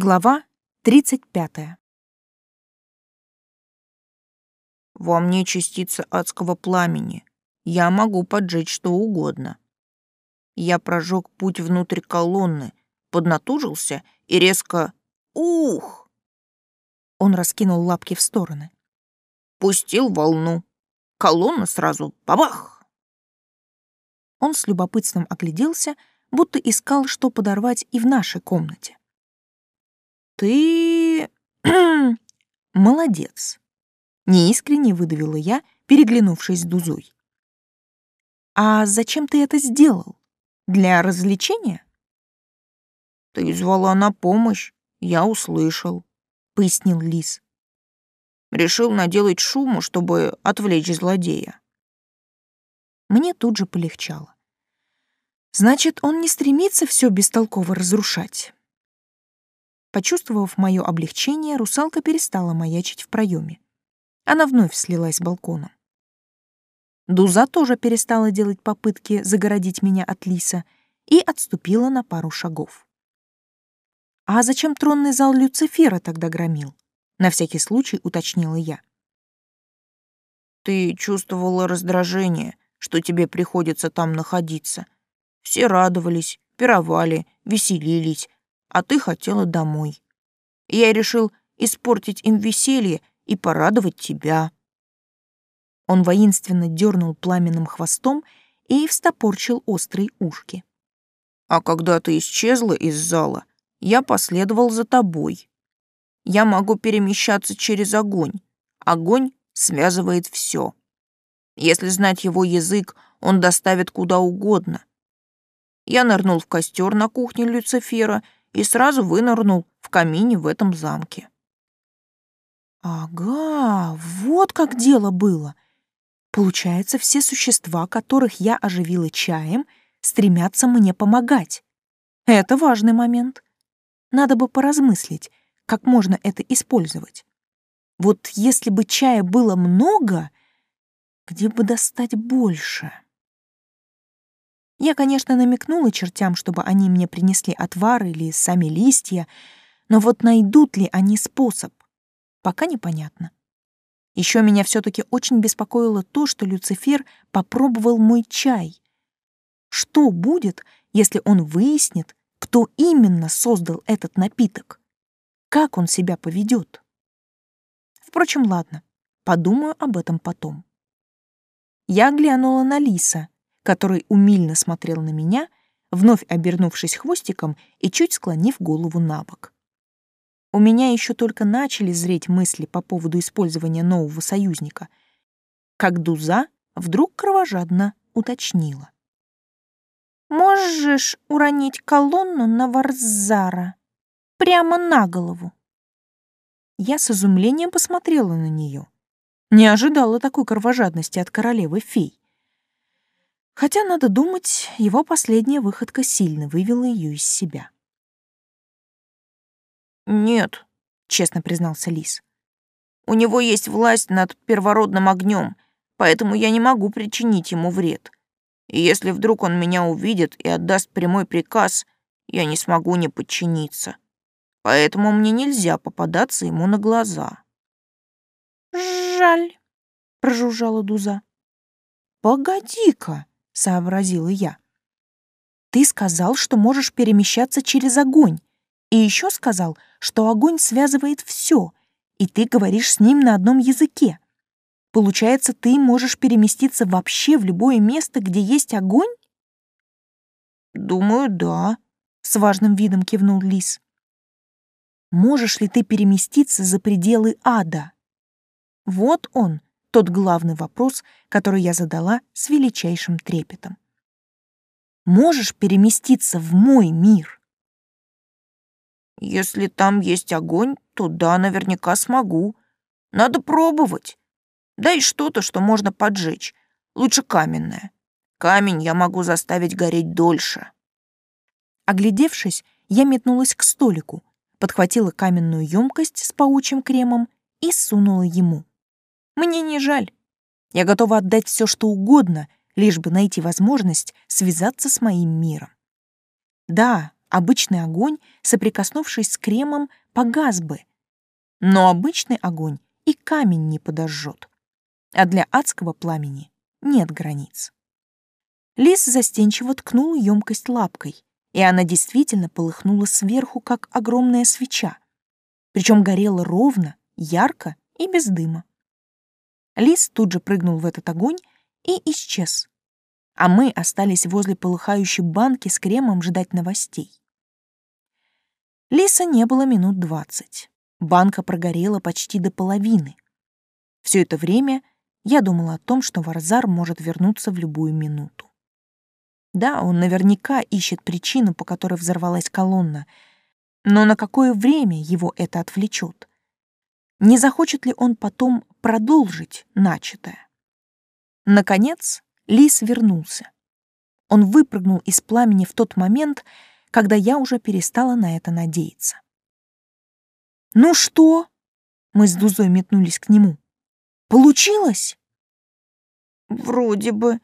Глава 35. Во мне частица адского пламени. Я могу поджечь что угодно. Я прожег путь внутрь колонны, поднатужился и резко «Ух!» Он раскинул лапки в стороны. Пустил волну. Колонна сразу бабах! Он с любопытством огляделся, будто искал, что подорвать и в нашей комнате. «Ты... молодец!» — неискренне выдавила я, переглянувшись с Дузой. «А зачем ты это сделал? Для развлечения?» «Ты звала на помощь, я услышал», — пояснил Лис. «Решил наделать шуму, чтобы отвлечь злодея». Мне тут же полегчало. Значит, он не стремится все бестолково разрушать. Почувствовав мое облегчение, русалка перестала маячить в проеме. Она вновь слилась с балконом. Дуза тоже перестала делать попытки загородить меня от лиса и отступила на пару шагов. «А зачем тронный зал Люцифера тогда громил?» — на всякий случай уточнила я. «Ты чувствовала раздражение, что тебе приходится там находиться. Все радовались, пировали, веселились, а ты хотела домой. Я решил испортить им веселье и порадовать тебя». Он воинственно дернул пламенным хвостом и встопорчил острые ушки. «А когда ты исчезла из зала, я последовал за тобой. Я могу перемещаться через огонь. Огонь связывает все. Если знать его язык, он доставит куда угодно. Я нырнул в костер на кухне Люцифера и сразу вынырнул в камине в этом замке. Ага, вот как дело было. Получается, все существа, которых я оживила чаем, стремятся мне помогать. Это важный момент. Надо бы поразмыслить, как можно это использовать. Вот если бы чая было много, где бы достать больше? Я, конечно, намекнула чертям, чтобы они мне принесли отвар или сами листья, но вот найдут ли они способ, пока непонятно. Еще меня все-таки очень беспокоило то, что Люцифер попробовал мой чай. Что будет, если он выяснит, кто именно создал этот напиток? Как он себя поведет? Впрочем, ладно, подумаю об этом потом. Я глянула на Лиса, который умильно смотрел на меня, вновь обернувшись хвостиком и чуть склонив голову на бок. У меня еще только начали зреть мысли по поводу использования нового союзника, как Дуза вдруг кровожадно уточнила. «Можешь уронить колонну на Варзара? Прямо на голову?» Я с изумлением посмотрела на нее. Не ожидала такой кровожадности от королевы фей. Хотя, надо думать, его последняя выходка сильно вывела ее из себя. «Нет», — честно признался Лис. «У него есть власть над первородным огнем, поэтому я не могу причинить ему вред. И если вдруг он меня увидит и отдаст прямой приказ, я не смогу не подчиниться. Поэтому мне нельзя попадаться ему на глаза». «Жаль», — прожужжала Дуза. «Погоди-ка», сообразила я. Ты сказал, что можешь перемещаться через огонь, и еще сказал, что огонь связывает все, и ты говоришь с ним на одном языке. Получается, ты можешь переместиться вообще в любое место, где есть огонь? Думаю, да, с важным видом кивнул Лис. Можешь ли ты переместиться за пределы ада? Вот он, тот главный вопрос, который я задала с величайшим трепетом. Можешь переместиться в мой мир? Если там есть огонь, то да, наверняка смогу. Надо пробовать. Дай что-то, что можно поджечь. Лучше каменное. Камень я могу заставить гореть дольше. Оглядевшись, я метнулась к столику, подхватила каменную емкость с паучьим кремом и сунула ему. Мне не жаль. Я готова отдать все, что угодно, лишь бы найти возможность связаться с моим миром. Да, Обычный огонь, соприкоснувшись с кремом, погас бы. Но обычный огонь и камень не подожжет. А для адского пламени нет границ. Лис застенчиво ткнул емкость лапкой, и она действительно полыхнула сверху, как огромная свеча. Причем горела ровно, ярко и без дыма. Лис тут же прыгнул в этот огонь и исчез. А мы остались возле полыхающей банки с кремом ждать новостей. Лиса не было минут двадцать. Банка прогорела почти до половины. Все это время я думала о том, что Варзар может вернуться в любую минуту. Да, он наверняка ищет причину, по которой взорвалась колонна, но на какое время его это отвлечет? Не захочет ли он потом продолжить начатое? Наконец, Лис вернулся. Он выпрыгнул из пламени в тот момент, когда я уже перестала на это надеяться. «Ну что?» — мы с Дузой метнулись к нему. «Получилось?» «Вроде бы.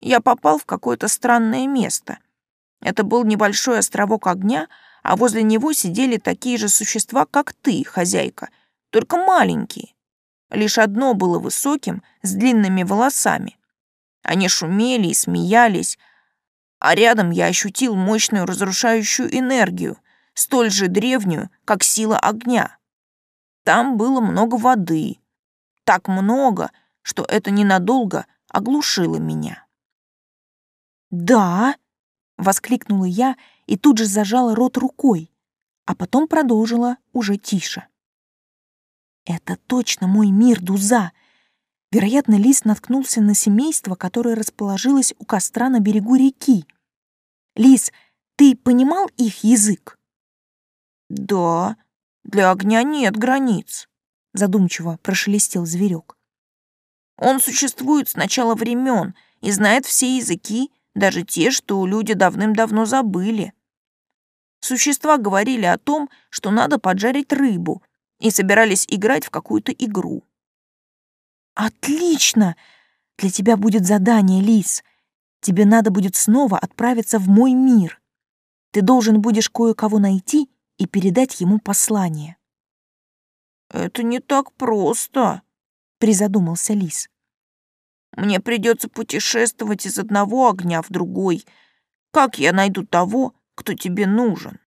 Я попал в какое-то странное место. Это был небольшой островок огня, а возле него сидели такие же существа, как ты, хозяйка, только маленькие. Лишь одно было высоким, с длинными волосами. Они шумели и смеялись, а рядом я ощутил мощную разрушающую энергию, столь же древнюю, как сила огня. Там было много воды. Так много, что это ненадолго оглушило меня. «Да!» — воскликнула я и тут же зажала рот рукой, а потом продолжила уже тише. «Это точно мой мир, Дуза!» Вероятно, Лис наткнулся на семейство, которое расположилось у костра на берегу реки. «Лис, ты понимал их язык?» «Да, для огня нет границ», — задумчиво прошелестел зверек. «Он существует с начала времен и знает все языки, даже те, что люди давным-давно забыли. Существа говорили о том, что надо поджарить рыбу, и собирались играть в какую-то игру. «Отлично! Для тебя будет задание, Лис. Тебе надо будет снова отправиться в мой мир. Ты должен будешь кое-кого найти и передать ему послание». «Это не так просто», — призадумался Лис. «Мне придется путешествовать из одного огня в другой. Как я найду того, кто тебе нужен?»